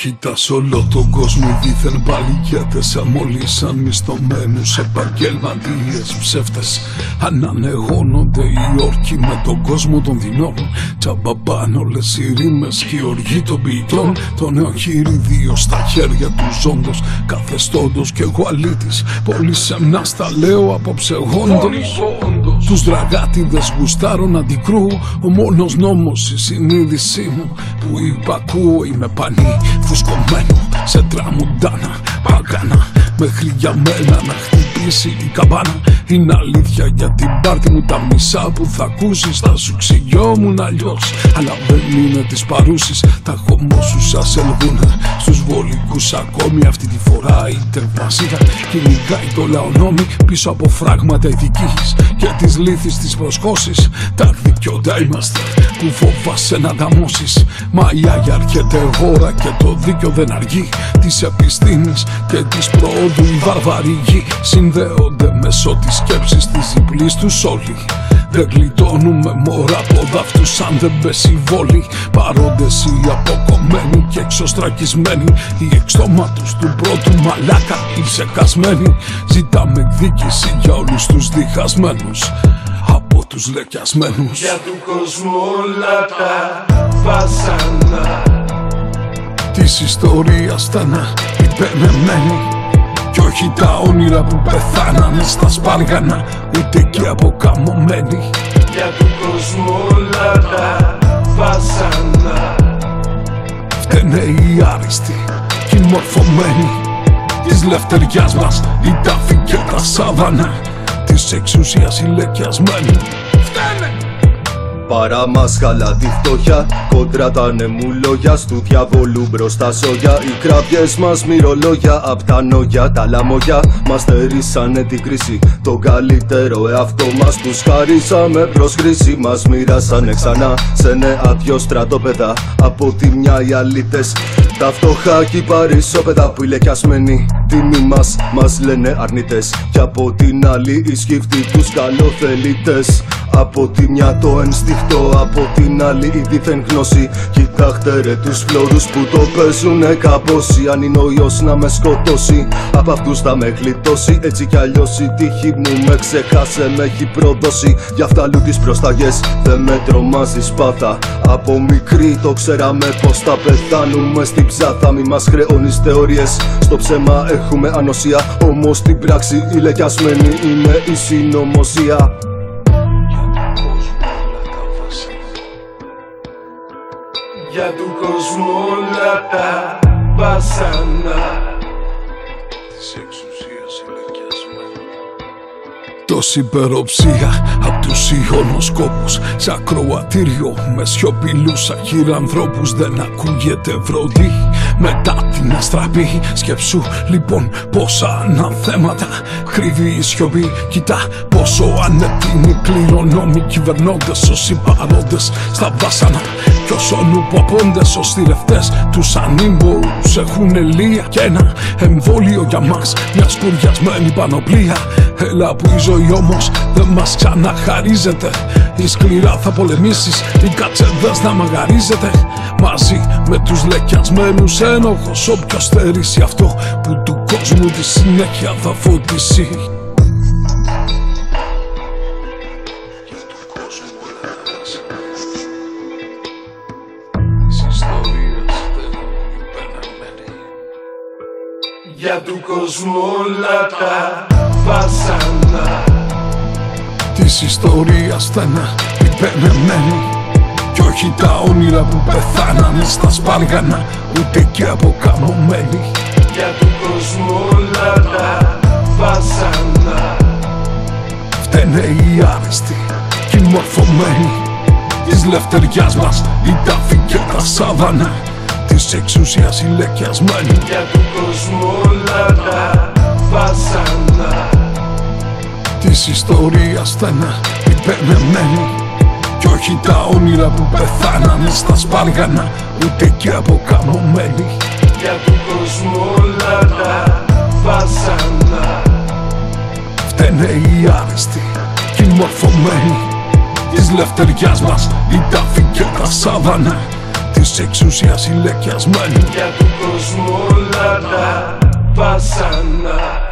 Κοίτας όλο τον κόσμο δίθεν παλικιάτες Αμολύσαν μισθωμένους επαγγελματίες ψεύτες. Ανανεώνονται οι όρκοι με τον κόσμο των δεινών. Τσαμπαμπάν όλες οι ρήμες και οι οργοί των ποιητών. Το νέο χειριδίο στα χέρια του ζώντος Καθεστώντος και εγώ αλήτης Πολύ σεμνά στα λέω απόψε όντως Τους δραγάτιδες γουστάρω να αντικρούω Ο μόνος νόμος η συνείδησή μου Που υπακούω είμαι πανί φουσκωμένο σε τραμουντάνα Παγάνα. Μέχρι για μένα να χτυπήσει η καμπάνα. Είναι αλήθεια για την πάρτι μου τα μισά που θα ακούσεις. Θα σου ξυγιόμουν αλλιώς Αλλά δεν είναι τις παρούσεις Τα χωμό σου σας ελγούν Στους βολικούς ακόμη. Αυτή τη φορά η τερμασίδα Κυνηγάει το λαονόμι πίσω από φράγματα ηθικής Και τις λύθεις της προσχώσεις Τα δικαιόντα είμαστε που φοβάσαι να ανταμώσεις Μα η Άγια έρχεται ώρα και το δίκιο δεν αργεί. Της επιστήμης και της προόδου η βαρβαρή γη Συνδέονται μέσω της σκέψης της διπλής τους όλοι. Δεν γλιτώνουμε μωρά από δάφτους αν δεν πέσει η βόλη. Παρόντες οι αποκομμένοι και εξωστρακισμένοι. Οι εξτόματος του πρώτου μαλάκα οι σεκασμένοι Ζητάμε εκδίκηση για όλους τους διχασμένους. Από τους λεκιασμένους. Για του κόσμου όλα τα βάσανα Της ιστορίας στενά υπενεμένη. Κι όχι τα όνειρα που πεθάνανε στα σπάργανα Ούτε και αποκαμωμένοι. Για του κόσμου όλα τα βάσανα Φταίνε οι άριστοι και οι μορφωμένοι. Της λευτεριάς μας η τάφη και τα σάβανα. Της εξουσίας οι λεκιασμένοι Φταίνε! Παραμάσχαλα τη φτώχεια Κόντρα τα νεμουλόγια Στου διαβολού μπροστά ζώια Οι κραυγές μας μυρολόγια Απ' τα νόγια τα λαμόγια Μας θερήσανε την κρίση. Το καλύτερο εαυτό μας Τους χαρίσαμε προς χρήση Μας μοίρασανε ξανά Σε νέα δυο στρατόπεδα. Από τη μια οι αλήτες τα φτωχά και οι παρισόπεδα που οι λεκιασμένοι τιμή μας μας λένε αρνητές. Και από την άλλη οι σκύφτοι τους καλοθελητές από τη μια το ενστιχτό, από την άλλη η δίθεν γνώση. Κοιτάξτε ρε τους φλόρους που το παίζουνε καμπόσοι Αν είναι ο ιός να με σκοτώσει, από αυτούς θα με γλιτώσει Έτσι κι αλλιώς η τύχη μου με ξεχάσε, με έχει προδώσει. Γι' αυτά αλλού τις προσταγές δεν με τρομάζει σπάτα. Από μικρή το ξέραμε πως θα πεθάνουμε στην ψάθα. Μη μας χρεώνεις θεωρίες, στο ψέμα έχουμε ανοσία. Όμως στην πράξη οι λεκιασμένοι είναι η συνωμοσία Για του κόσμου όλα τα βάσανα Της εξουσίας. οι λεκιασμένοι Τόση υπεροψία απ' τους ηχονοσκόπους Σ' ακροατήριο με σιωπηλούς αχυρανθρώπους Δεν ακούγεται βροντί. Μετά την αστραπή Σκέψου λοιπόν πόσα αναθέματα. Κρύβει η σιωπή Κοιτά πόσο ανετοιμοί κληρονόμοι κυβερνώντες Όσοι παρόντες στα βάσανα κι όσο νουποπώντες ως θηρευτές τους ανήμπορους έχουν λία Και ένα εμβόλιο για μας μια σκουριασμένη πανοπλία. Έλα που η ζωή όμως δεν μας ξαναχαρίζεται. Η σκληρά θα πολεμήσεις, οι κατσεδές να μαγαρίζεται. Μαζί με τους λεκιασμένους ένοχος Όποιος στερήσει αυτό που του κόσμου τη συνέχεια θα φωτίσει Για του κόσμου όλα τα βάσανα Της ιστορίας στενά υπενεμένη Κι όχι τα όνειρα που πεθάνανε στα σπάργανα Ούτε και αποκαμωμένοι Για του κόσμου όλα τα βάσανα. Φταίνε οι άριστοι και οι μορφωμένοι. Της λευτεριάς μας η τάφη και τα σάβανα Της εξουσίας οι λεκιασμένοι Για του κόσμου όλα τα βάσανα Της ιστορίας στενά υπενεμένη Κι όχι τα όνειρα που πεθάνανε στα σπάργανα Ούτε και αποκαμωμένοι Για του κόσμου όλα τα βάσανα. Φταίνε οι άριστοι και οι μορφωμένοι. Της λευτεριάς μας η τάφη και τα σάβανα της εξουσίας ηλεκιασμένοι Για του κόσμου όλα τα βασανά